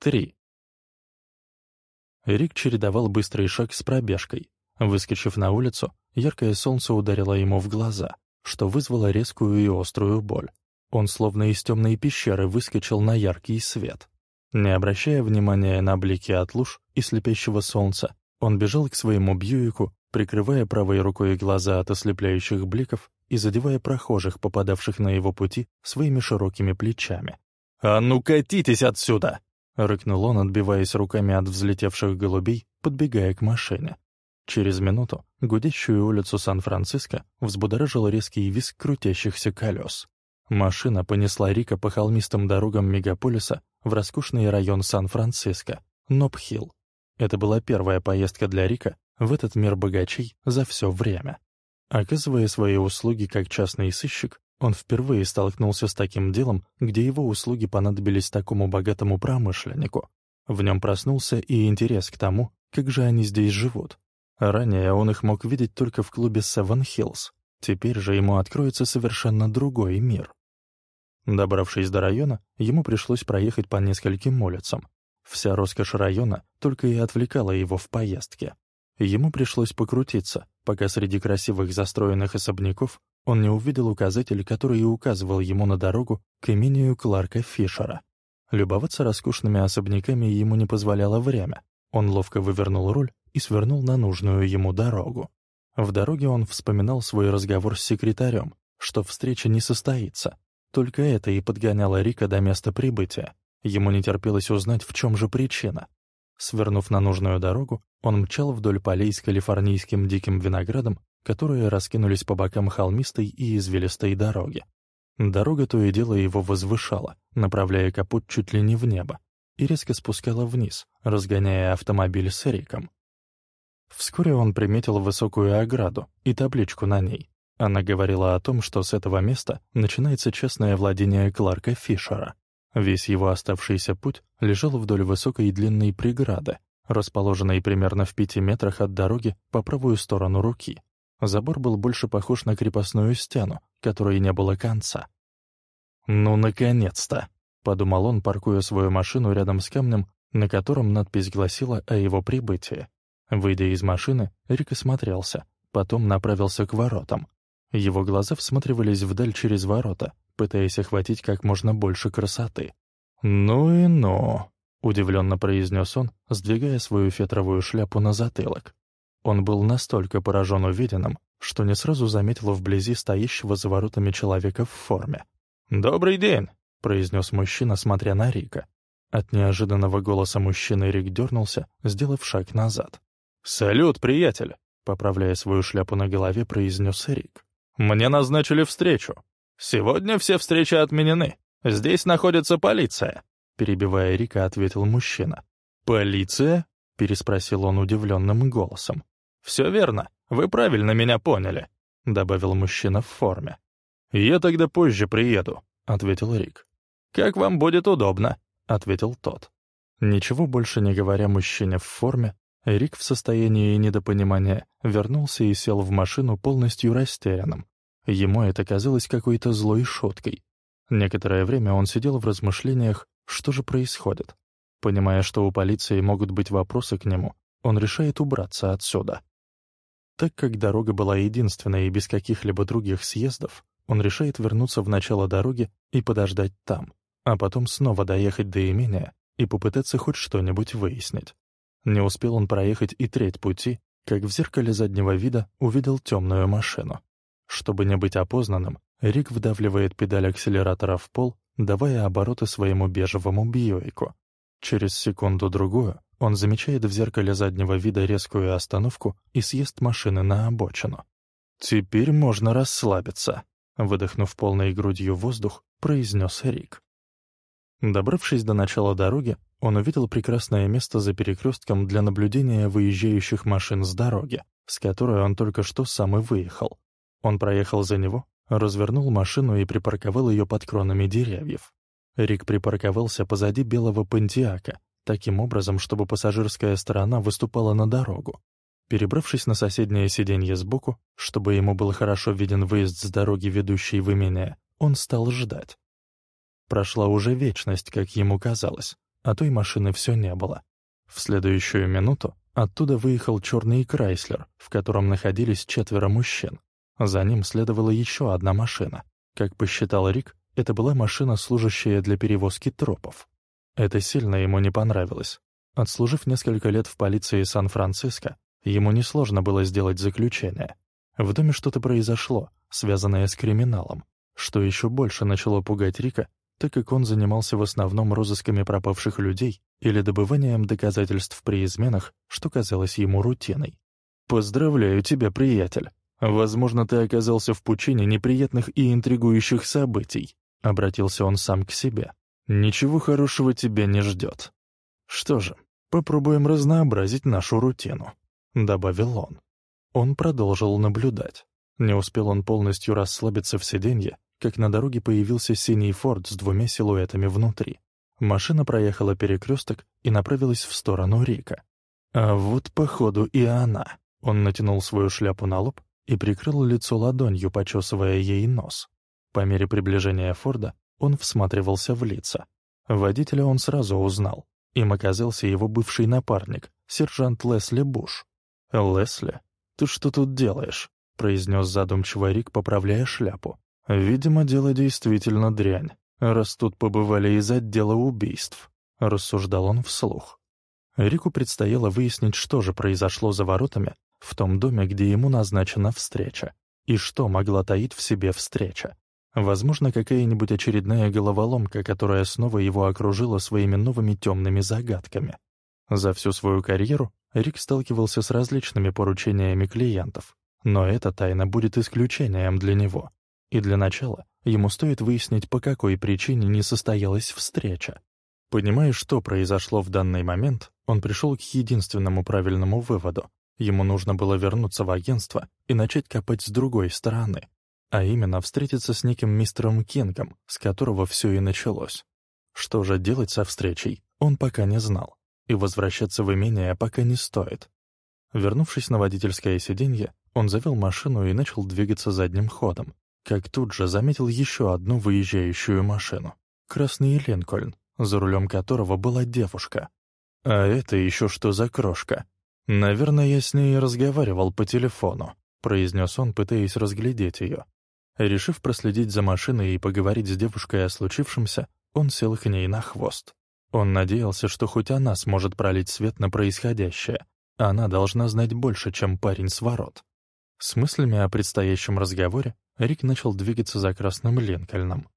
Три. Рик чередовал быстрый шаг с пробежкой. Выскочив на улицу, яркое солнце ударило ему в глаза, что вызвало резкую и острую боль. Он словно из темной пещеры выскочил на яркий свет. Не обращая внимания на блики от луж и слепящего солнца, он бежал к своему Бьюику, прикрывая правой рукой глаза от ослепляющих бликов и задевая прохожих, попадавших на его пути, своими широкими плечами. «А ну катитесь отсюда!» — рыкнул он, отбиваясь руками от взлетевших голубей, подбегая к машине. Через минуту гудящую улицу Сан-Франциско взбудоражил резкий визг крутящихся колес. Машина понесла Рика по холмистым дорогам мегаполиса в роскошный район Сан-Франциско, Нопхилл. Это была первая поездка для Рика в этот мир богачей за все время. Оказывая свои услуги как частный сыщик, он впервые столкнулся с таким делом, где его услуги понадобились такому богатому промышленнику. В нем проснулся и интерес к тому, как же они здесь живут. Ранее он их мог видеть только в клубе Seven Hills. Теперь же ему откроется совершенно другой мир. Добравшись до района, ему пришлось проехать по нескольким улицам. Вся роскошь района только и отвлекала его в поездке. Ему пришлось покрутиться, пока среди красивых застроенных особняков он не увидел указатель, который указывал ему на дорогу к имению Кларка Фишера. Любоваться роскошными особняками ему не позволяло время. Он ловко вывернул руль и свернул на нужную ему дорогу. В дороге он вспоминал свой разговор с секретарем, что встреча не состоится. Только это и подгоняло Рика до места прибытия. Ему не терпелось узнать, в чем же причина. Свернув на нужную дорогу, он мчал вдоль полей с калифорнийским диким виноградом, которые раскинулись по бокам холмистой и извилистой дороги. Дорога то и дело его возвышала, направляя капот чуть ли не в небо, и резко спускала вниз, разгоняя автомобиль с Эриком. Вскоре он приметил высокую ограду и табличку на ней. Она говорила о том, что с этого места начинается честное владение Кларка Фишера. Весь его оставшийся путь лежал вдоль высокой и длинной преграды, расположенной примерно в пяти метрах от дороги по правую сторону руки. Забор был больше похож на крепостную стену, которой не было конца. «Ну, наконец-то!» — подумал он, паркуя свою машину рядом с камнем, на котором надпись гласила о его прибытии. Выйдя из машины, Рик осмотрелся, потом направился к воротам. Его глаза всматривались вдаль через ворота, пытаясь охватить как можно больше красоты. «Ну и ну!» — удивленно произнес он, сдвигая свою фетровую шляпу на затылок. Он был настолько поражен увиденным, что не сразу заметил вблизи стоящего за воротами человека в форме. «Добрый день!» — произнес мужчина, смотря на Рика. От неожиданного голоса мужчины Рик дернулся, сделав шаг назад. «Салют, приятель!» — поправляя свою шляпу на голове, произнес Рик. «Мне назначили встречу. «Сегодня все встречи отменены. Здесь находится полиция», — перебивая Рика, ответил мужчина. «Полиция?» — переспросил он удивленным голосом. «Все верно. Вы правильно меня поняли», — добавил мужчина в форме. «Я тогда позже приеду», — ответил Рик. «Как вам будет удобно», — ответил тот. Ничего больше не говоря мужчине в форме, Рик в состоянии недопонимания вернулся и сел в машину полностью растерянным. Ему это казалось какой-то злой шуткой. Некоторое время он сидел в размышлениях, что же происходит. Понимая, что у полиции могут быть вопросы к нему, он решает убраться отсюда. Так как дорога была единственной и без каких-либо других съездов, он решает вернуться в начало дороги и подождать там, а потом снова доехать до имения и попытаться хоть что-нибудь выяснить. Не успел он проехать и треть пути, как в зеркале заднего вида увидел темную машину. Чтобы не быть опознанным, Рик вдавливает педаль акселератора в пол, давая обороты своему бежевому Бьюику. Через секунду-другую он замечает в зеркале заднего вида резкую остановку и съезд машины на обочину. «Теперь можно расслабиться», — выдохнув полной грудью воздух, произнес Рик. Добравшись до начала дороги, он увидел прекрасное место за перекрестком для наблюдения выезжающих машин с дороги, с которой он только что сам и выехал. Он проехал за него, развернул машину и припарковал ее под кронами деревьев. Рик припарковался позади белого пантиака, таким образом, чтобы пассажирская сторона выступала на дорогу. Перебравшись на соседнее сиденье сбоку, чтобы ему был хорошо виден выезд с дороги, ведущей в имение, он стал ждать. Прошла уже вечность, как ему казалось. а той машины все не было. В следующую минуту оттуда выехал черный Крайслер, в котором находились четверо мужчин. За ним следовала еще одна машина. Как посчитал Рик, это была машина, служащая для перевозки тропов. Это сильно ему не понравилось. Отслужив несколько лет в полиции Сан-Франциско, ему несложно было сделать заключение. В доме что-то произошло, связанное с криминалом, что еще больше начало пугать Рика, так как он занимался в основном розысками пропавших людей или добыванием доказательств при изменах, что казалось ему рутиной. «Поздравляю тебя, приятель. Возможно, ты оказался в пучине неприятных и интригующих событий», — обратился он сам к себе. «Ничего хорошего тебя не ждет. Что же, попробуем разнообразить нашу рутину», — добавил он. Он продолжил наблюдать. Не успел он полностью расслабиться в сиденье, как на дороге появился синий форд с двумя силуэтами внутри. Машина проехала перекресток и направилась в сторону Рика. А вот, походу, и она. Он натянул свою шляпу на лоб и прикрыл лицо ладонью, почесывая ей нос. По мере приближения Форда он всматривался в лица. Водителя он сразу узнал. Им оказался его бывший напарник, сержант Лесли Буш. «Лесли, ты что тут делаешь?» — произнес задумчиво Рик, поправляя шляпу. «Видимо, дело действительно дрянь, раз тут побывали из отдела убийств», — рассуждал он вслух. Рику предстояло выяснить, что же произошло за воротами в том доме, где ему назначена встреча, и что могла таить в себе встреча. Возможно, какая-нибудь очередная головоломка, которая снова его окружила своими новыми темными загадками. За всю свою карьеру Рик сталкивался с различными поручениями клиентов, но эта тайна будет исключением для него. И для начала ему стоит выяснить, по какой причине не состоялась встреча. Понимая, что произошло в данный момент, он пришел к единственному правильному выводу. Ему нужно было вернуться в агентство и начать копать с другой стороны, а именно встретиться с неким мистером Кингом, с которого все и началось. Что же делать со встречей, он пока не знал, и возвращаться в имение пока не стоит. Вернувшись на водительское сиденье, он завел машину и начал двигаться задним ходом, как тут же заметил еще одну выезжающую машину. Красный Линкольн, за рулем которого была девушка. А это еще что за крошка? Наверное, я с ней разговаривал по телефону, произнес он, пытаясь разглядеть ее. Решив проследить за машиной и поговорить с девушкой о случившемся, он сел к ней на хвост. Он надеялся, что хоть она сможет пролить свет на происходящее. Она должна знать больше, чем парень с ворот. С мыслями о предстоящем разговоре Рик начал двигаться за красным Линкольном.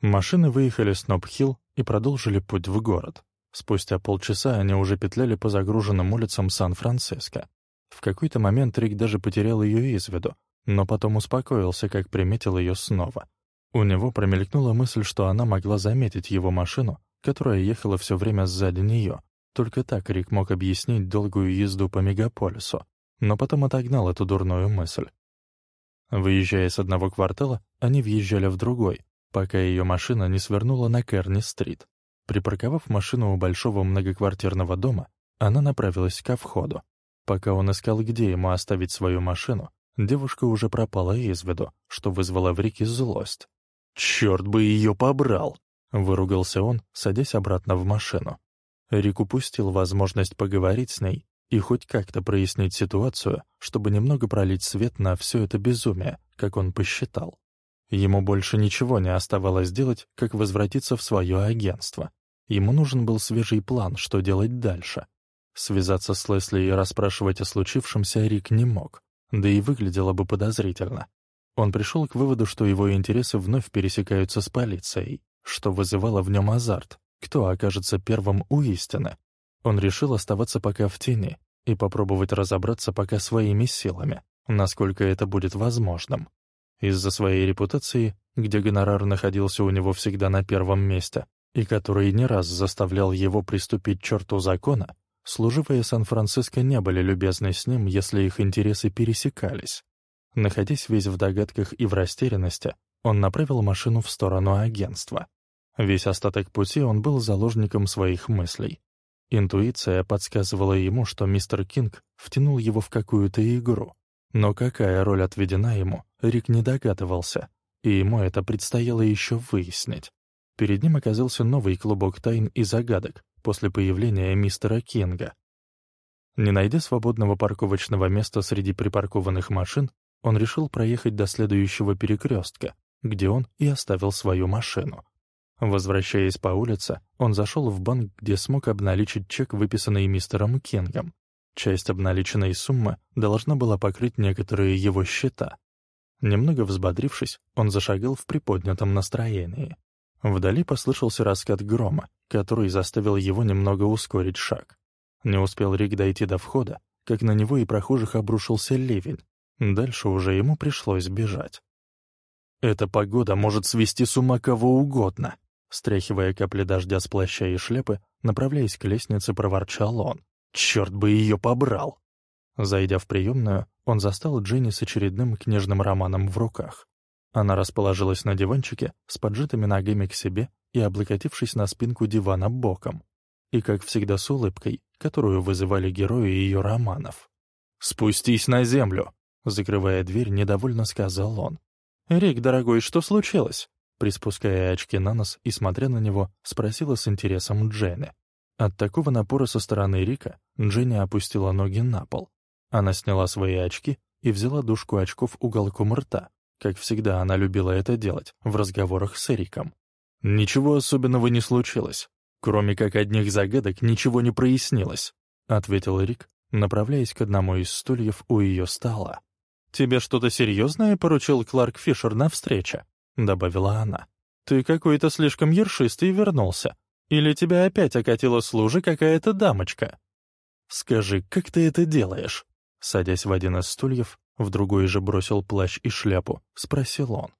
Машины выехали с Ноб-Хилл и продолжили путь в город. Спустя полчаса они уже петляли по загруженным улицам Сан-Франциско. В какой-то момент Рик даже потерял ее из виду, но потом успокоился, как приметил ее снова. У него промелькнула мысль, что она могла заметить его машину, которая ехала все время сзади нее. Только так Рик мог объяснить долгую езду по мегаполису, но потом отогнал эту дурную мысль. Выезжая с одного квартала, они въезжали в другой, пока ее машина не свернула на Керни-стрит. Припарковав машину у большого многоквартирного дома, она направилась ко входу. Пока он искал, где ему оставить свою машину, Девушка уже пропала из виду, что вызвало в Рике злость. «Черт бы ее побрал!» — выругался он, садясь обратно в машину. Рик упустил возможность поговорить с ней и хоть как-то прояснить ситуацию, чтобы немного пролить свет на все это безумие, как он посчитал. Ему больше ничего не оставалось делать, как возвратиться в свое агентство. Ему нужен был свежий план, что делать дальше. Связаться с Лесли и расспрашивать о случившемся Рик не мог да и выглядело бы подозрительно. Он пришел к выводу, что его интересы вновь пересекаются с полицией, что вызывало в нем азарт. Кто окажется первым у истины? Он решил оставаться пока в тени и попробовать разобраться пока своими силами, насколько это будет возможным. Из-за своей репутации, где гонорар находился у него всегда на первом месте, и который не раз заставлял его приступить к черту закона, Служивые Сан-Франциско не были любезны с ним, если их интересы пересекались. Находясь весь в догадках и в растерянности, он направил машину в сторону агентства. Весь остаток пути он был заложником своих мыслей. Интуиция подсказывала ему, что мистер Кинг втянул его в какую-то игру. Но какая роль отведена ему, Рик не догадывался, и ему это предстояло еще выяснить. Перед ним оказался новый клубок тайн и загадок после появления мистера Кинга. Не найдя свободного парковочного места среди припаркованных машин, он решил проехать до следующего перекрестка, где он и оставил свою машину. Возвращаясь по улице, он зашел в банк, где смог обналичить чек, выписанный мистером Кингом. Часть обналиченной суммы должна была покрыть некоторые его счета. Немного взбодрившись, он зашагал в приподнятом настроении. Вдали послышался раскат грома, который заставил его немного ускорить шаг. Не успел Рик дойти до входа, как на него и прохожих обрушился ливень. Дальше уже ему пришлось бежать. «Эта погода может свести с ума кого угодно», стряхивая капли дождя с плаща и шляпы, направляясь к лестнице, проворчал он. «Черт бы ее побрал!» Зайдя в приемную, он застал Дженни с очередным книжным романом в руках. Она расположилась на диванчике с поджатыми ногами к себе и облокотившись на спинку дивана боком. И, как всегда, с улыбкой, которую вызывали герои ее романов. «Спустись на землю!» Закрывая дверь, недовольно сказал он. «Рик, дорогой, что случилось?» Приспуская очки на нос и смотря на него, спросила с интересом Дженни. От такого напора со стороны Рика Дженни опустила ноги на пол. Она сняла свои очки и взяла дужку очков уголком рта, как всегда, она любила это делать в разговорах с Эриком. «Ничего особенного не случилось. Кроме как одних загадок, ничего не прояснилось», — ответил Эрик, направляясь к одному из стульев у ее стола. «Тебе что-то серьезное поручил Кларк Фишер на встрече?» — добавила она. «Ты какой-то слишком ершистый вернулся. Или тебя опять окатила с лужи какая-то дамочка?» «Скажи, как ты это делаешь?» Садясь в один из стульев, в другой же бросил плащ и шляпу, спросил он.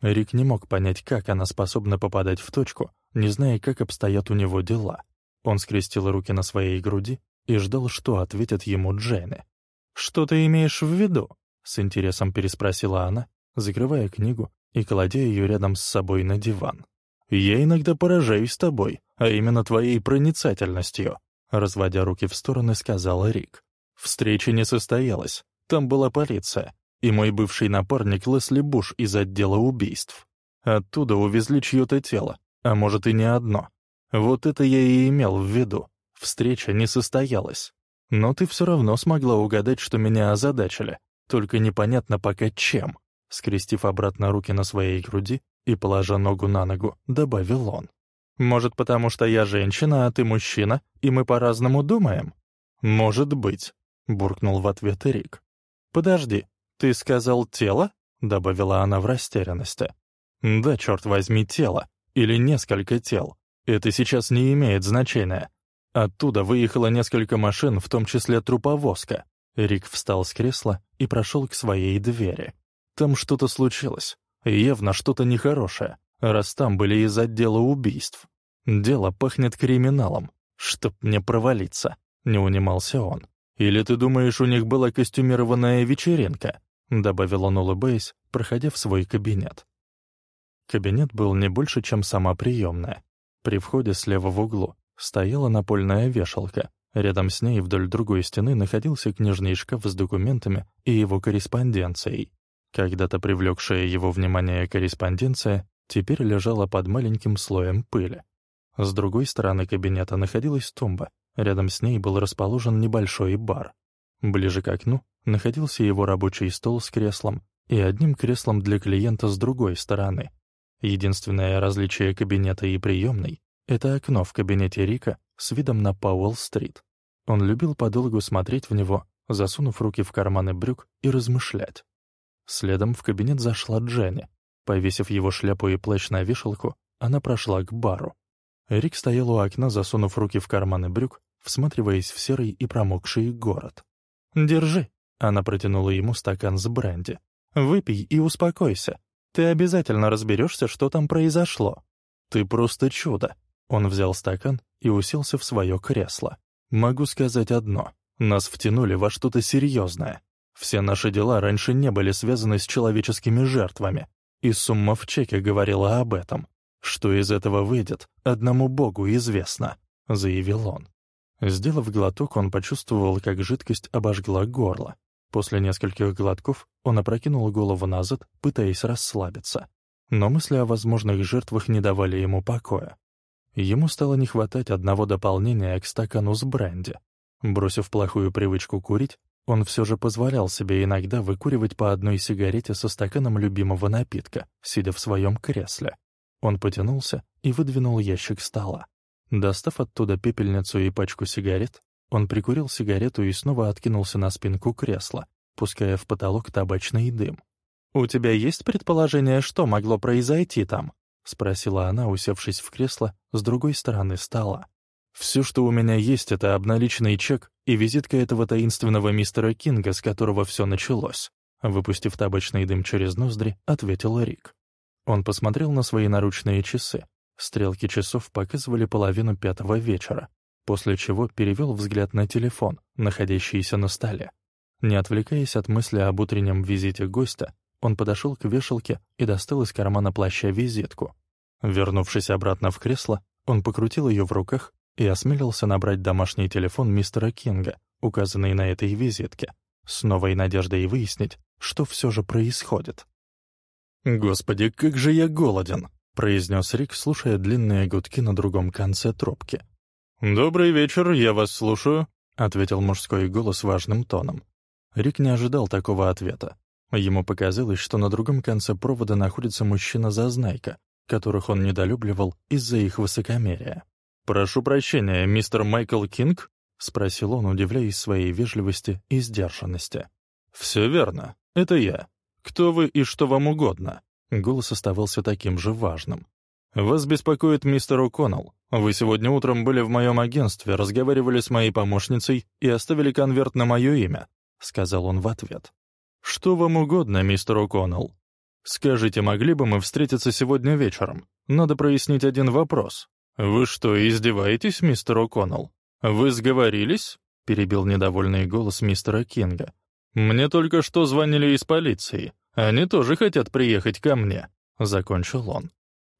Рик не мог понять, как она способна попадать в точку, не зная, как обстоят у него дела. Он скрестил руки на своей груди и ждал, что ответит ему Джейны. «Что ты имеешь в виду?» — с интересом переспросила она, закрывая книгу и кладя ее рядом с собой на диван. «Я иногда поражаюсь тобой, а именно твоей проницательностью», — разводя руки в стороны, сказал Рик. «Встреча не состоялась, там была полиция и мой бывший напарник Лесли Буш из отдела убийств. Оттуда увезли чье-то тело, а может и не одно. Вот это я и имел в виду. Встреча не состоялась. Но ты все равно смогла угадать, что меня озадачили. Только непонятно пока чем. Скрестив обратно руки на своей груди и положа ногу на ногу, добавил он. «Может, потому что я женщина, а ты мужчина, и мы по-разному думаем?» «Может быть», — буркнул в ответ Эрик. «Подожди, ты сказал тело?» — добавила она в растерянности. «Да, черт возьми, тело. Или несколько тел. Это сейчас не имеет значения. Оттуда выехало несколько машин, в том числе труповозка». Рик встал с кресла и прошел к своей двери. Там что-то случилось. Явно что-то нехорошее, раз там были из отдела убийств. Дело пахнет криминалом. Чтоб мне провалиться, не унимался он. «Или ты думаешь, у них была костюмированная вечеринка?» — добавил он, улыбаясь, проходя в свой кабинет. Кабинет был не больше, чем сама приемная. При входе слева в углу стояла напольная вешалка. Рядом с ней вдоль другой стены находился книжный шкаф с документами и его корреспонденцией. Когда-то привлекшая его внимание корреспонденция теперь лежала под маленьким слоем пыли. С другой стороны кабинета находилась тумба, Рядом с ней был расположен небольшой бар. Ближе к окну находился его рабочий стол с креслом и одним креслом для клиента с другой стороны. Единственное различие кабинета и приемной — это окно в кабинете Рика с видом на Пауэлл-стрит. Он любил подолгу смотреть в него, засунув руки в карманы брюк и размышлять. Следом в кабинет зашла Дженни. Повесив его шляпу и плащ на вешалку, она прошла к бару. Рик стоял у окна, засунув руки в карманы брюк всматриваясь в серый и промокший город. «Держи», — она протянула ему стакан с бренди. «Выпей и успокойся. Ты обязательно разберешься, что там произошло. Ты просто чудо». Он взял стакан и уселся в свое кресло. «Могу сказать одно. Нас втянули во что-то серьезное. Все наши дела раньше не были связаны с человеческими жертвами. И сумма в чеке говорила об этом. Что из этого выйдет, одному Богу известно», — заявил он. Сделав глоток, он почувствовал, как жидкость обожгла горло. После нескольких глотков он опрокинул голову назад, пытаясь расслабиться. но мысли о возможных жертвах не давали ему покоя. Ему стало не хватать одного дополнения к стакану с бренди. Бросив плохую привычку курить, он все же позволял себе иногда выкуривать по одной сигарете со стаканом любимого напитка, сидя в своем кресле. Он потянулся и выдвинул ящик стола. Достав оттуда пепельницу и пачку сигарет, он прикурил сигарету и снова откинулся на спинку кресла, пуская в потолок табачный дым. «У тебя есть предположение, что могло произойти там?» — спросила она, усевшись в кресло с другой стороны стола. «Все, что у меня есть, это обналиченный чек и визитка этого таинственного мистера Кинга, с которого все началось», выпустив табачный дым через ноздри, ответил Рик. Он посмотрел на свои наручные часы. Стрелки часов показывали половину пятого вечера, после чего перевел взгляд на телефон, находящийся на столе. Не отвлекаясь от мысли об утреннем визите гостя, он подошел к вешалке и достал из кармана плаща визитку. Вернувшись обратно в кресло, он покрутил ее в руках и осмелился набрать домашний телефон мистера Кинга, указанный на этой визитке, с новой надеждой выяснить, что все же происходит. «Господи, как же я голоден!» — произнес Рик, слушая длинные гудки на другом конце трубки. «Добрый вечер, я вас слушаю», — ответил мужской голос важным тоном. Рик не ожидал такого ответа. Ему показалось, что на другом конце провода находится мужчина-зазнайка, которых он недолюбливал из-за их высокомерия. «Прошу прощения, мистер Майкл Кинг?» — спросил он, удивляясь своей вежливости и сдержанности. «Все верно. Это я. Кто вы и что вам угодно?» Голос оставался таким же важным. «Вас беспокоит мистер О'Коннелл. Вы сегодня утром были в моем агентстве, разговаривали с моей помощницей и оставили конверт на мое имя», — сказал он в ответ. «Что вам угодно, мистер О'Коннелл? Скажите, могли бы мы встретиться сегодня вечером? Надо прояснить один вопрос. «Вы что, издеваетесь, мистер О'Коннелл? Вы сговорились?» — перебил недовольный голос мистера Кинга. «Мне только что звонили из полиции. Они тоже хотят приехать ко мне», — закончил он.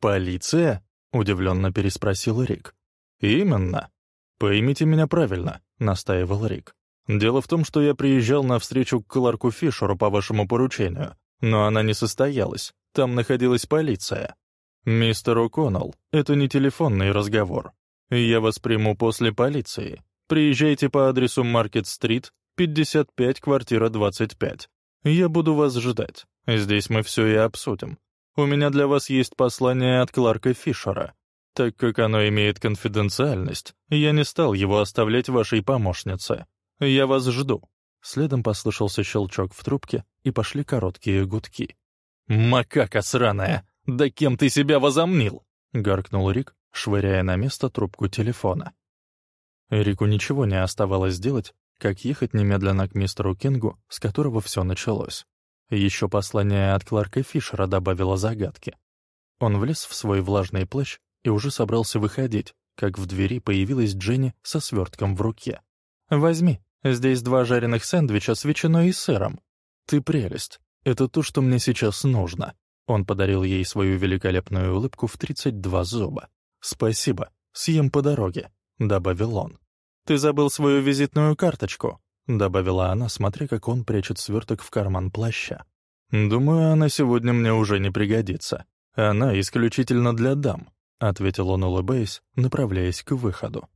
«Полиция?» — удивленно переспросил Рик. «Именно. Поймите меня правильно», — настаивал Рик. «Дело в том, что я приезжал на встречу к Кларку Фишеру по вашему поручению, но она не состоялась. Там находилась полиция. «Мистер О'Коннелл, это не телефонный разговор. Я вас приму после полиции. Приезжайте по адресу Маркет-стрит, 55, квартира 25. Я буду вас ждать. Здесь мы все и обсудим. У меня для вас есть послание от Кларка Фишера. Так как оно имеет конфиденциальность, я не стал его оставлять вашей помощнице. Я вас жду». Следом послышался щелчок в трубке, и пошли короткие гудки. «Макака сраная! «Да кем ты себя возомнил?» — гаркнул Рик, швыряя на место трубку телефона. Рику ничего не оставалось делать, как ехать немедленно к мистеру Кингу, с которого все началось. Еще послание от Кларка Фишера добавило загадки. Он влез в свой влажный плащ и уже собрался выходить, как в двери появилась Дженни со свертком в руке. «Возьми, здесь два жареных сэндвича с ветчиной и сыром. Ты прелесть, это то, что мне сейчас нужно». Он подарил ей свою великолепную улыбку в 32 зуба. «Спасибо, съем по дороге», — добавил он. «Ты забыл свою визитную карточку», — добавила она, смотря как он прячет сверток в карман плаща. «Думаю, она сегодня мне уже не пригодится. Она исключительно для дам», — ответил он, улыбаясь, направляясь к выходу.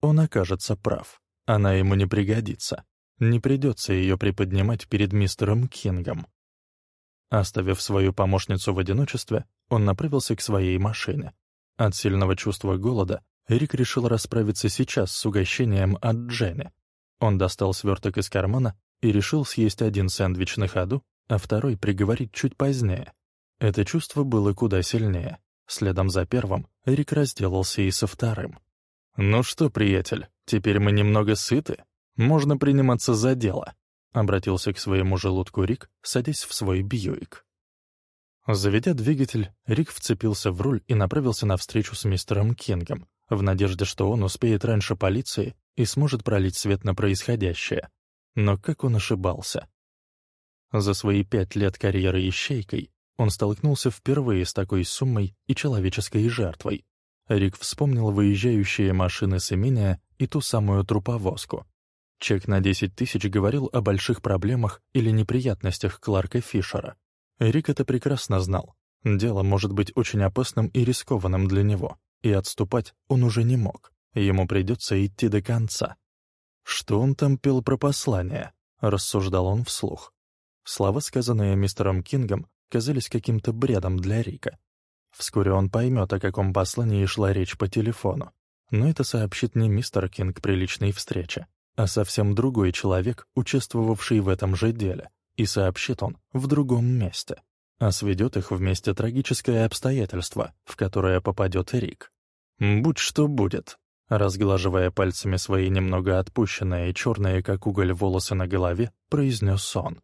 Он окажется прав. Она ему не пригодится. Не придется ее приподнимать перед мистером Кингом. Оставив свою помощницу в одиночестве, он направился к своей машине. От сильного чувства голода Рик решил расправиться сейчас с угощением от Дженни. Он достал сверток из кармана и решил съесть один сэндвич на ходу, а второй приговорить чуть позднее. Это чувство было куда сильнее. Следом за первым Рик разделался и со вторым. «Ну что, приятель, теперь мы немного сыты. Можно приниматься за дело», Обратился к своему желудку Рик, садясь в свой Бьюик. Заведя двигатель, Рик вцепился в руль и направился на встречу с мистером Кингом, в надежде, что он успеет раньше полиции и сможет пролить свет на происходящее. Но как он ошибался. За свои пять лет карьеры ищейкой он столкнулся впервые с такой суммой и человеческой жертвой. Рик вспомнил выезжающие машины с имения и ту самую труповозку. Чек на 10 тысяч говорил о больших проблемах или неприятностях Кларка Фишера. Рик это прекрасно знал. Дело может быть очень опасным и рискованным для него, и отступать он уже не мог. Ему придется идти до конца. Что он там пел про послание? Рассуждал он вслух. Слова, сказанные мистером Кингом, казались каким-то бредом для Рика. Вскоре он поймет, о каком послании шла речь по телефону. Но это сообщит не мистер Кинг при личной встрече, а совсем другой человек, участвовавший в этом же деле, и сообщит он в другом месте. А сведет их вместе трагическое обстоятельство, в которое попадет Рик. «Будь что будет», разглаживая пальцами свои немного отпущенные черные, как уголь, волосы на голове, произнес он.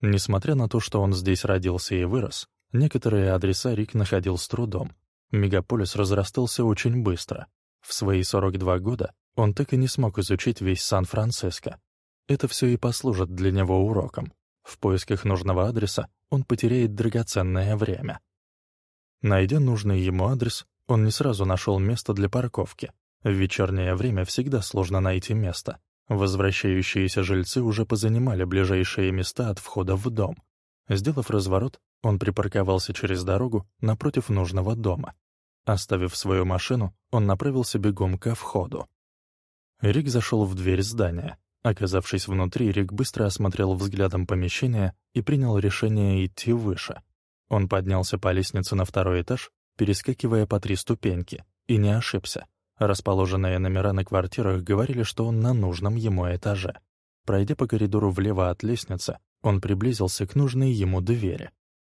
Несмотря на то, что он здесь родился и вырос, некоторые адреса Рик находил с трудом. Мегаполис разрастался очень быстро. В свои 42 года он так и не смог изучить весь Сан-Франциско. Это все и послужит для него уроком. В поисках нужного адреса он потеряет драгоценное время. Найдя нужный ему адрес, он не сразу нашел место для парковки. В вечернее время всегда сложно найти место. Возвращающиеся жильцы уже позанимали ближайшие места от входа в дом. Сделав разворот, он припарковался через дорогу напротив нужного дома. Оставив свою машину, он направился бегом ко входу. Рик зашел в дверь здания. Оказавшись внутри, Рик быстро осмотрел взглядом помещение и принял решение идти выше. Он поднялся по лестнице на второй этаж, перескакивая по три ступеньки, и не ошибся. Расположенные номера на квартирах говорили, что он на нужном ему этаже. Пройдя по коридору влево от лестницы, он приблизился к нужной ему двери.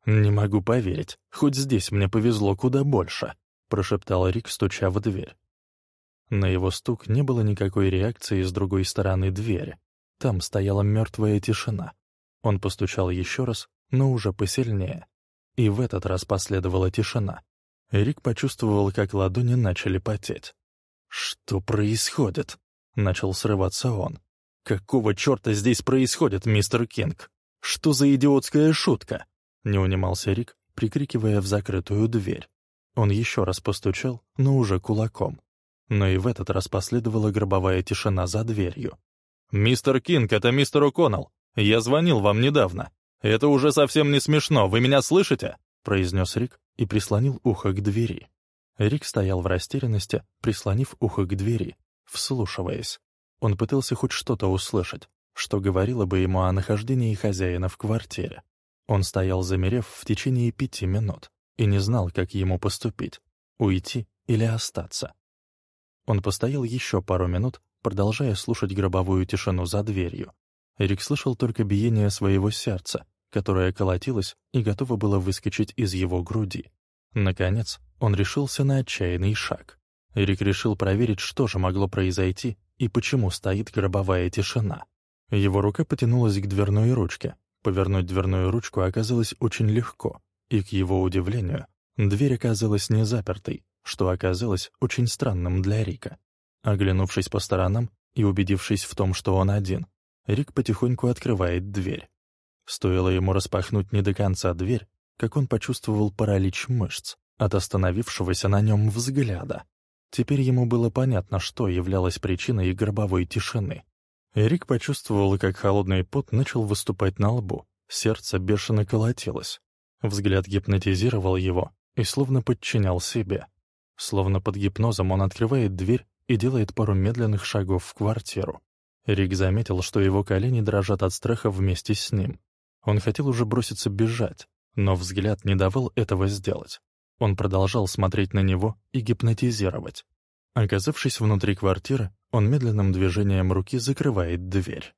«Не могу поверить, хоть здесь мне повезло куда больше», — прошептал Рик, стуча в дверь. На его стук не было никакой реакции с другой стороны двери. Там стояла мертвая тишина. Он постучал еще раз, но уже посильнее. И в этот раз последовала тишина. Рик почувствовал, как ладони начали потеть. «Что происходит?» — начал срываться он. «Какого черта здесь происходит, мистер Кинг? Что за идиотская шутка?» — не унимался Рик, прикрикивая в закрытую дверь. Он еще раз постучал, но уже кулаком. Но и в этот раз последовала гробовая тишина за дверью. «Мистер Кинг, это мистер О'Коннелл. Я звонил вам недавно. Это уже совсем не смешно, вы меня слышите?» — произнес Рик и прислонил ухо к двери. Рик стоял в растерянности, прислонив ухо к двери, вслушиваясь. Он пытался хоть что-то услышать, что говорило бы ему о нахождении хозяина в квартире. Он стоял замерев в течение пяти минут и не знал, как ему поступить — уйти или остаться. Он постоял еще пару минут, продолжая слушать гробовую тишину за дверью. Рик слышал только биение своего сердца, которое колотилось и готово было выскочить из его груди. Наконец, он решился на отчаянный шаг. Рик решил проверить, что же могло произойти и почему стоит гробовая тишина. Его рука потянулась к дверной ручке. Повернуть дверную ручку оказалось очень легко, и, к его удивлению, дверь оказалась не запертой, что оказалось очень странным для Рика. Оглянувшись по сторонам и убедившись в том, что он один, Рик потихоньку открывает дверь. Стоило ему распахнуть не до конца дверь, как он почувствовал паралич мышц от остановившегося на нем взгляда. Теперь ему было понятно, что являлось причиной гробовой тишины. Эрик почувствовал, как холодный пот начал выступать на лбу, сердце бешено колотилось. Взгляд гипнотизировал его и словно подчинял себе. Словно под гипнозом он открывает дверь и делает пару медленных шагов в квартиру. Рик заметил, что его колени дрожат от страха вместе с ним. Он хотел уже броситься бежать, но взгляд не давал этого сделать. Он продолжал смотреть на него и гипнотизировать. Оказавшись внутри квартиры, он медленным движением руки закрывает дверь.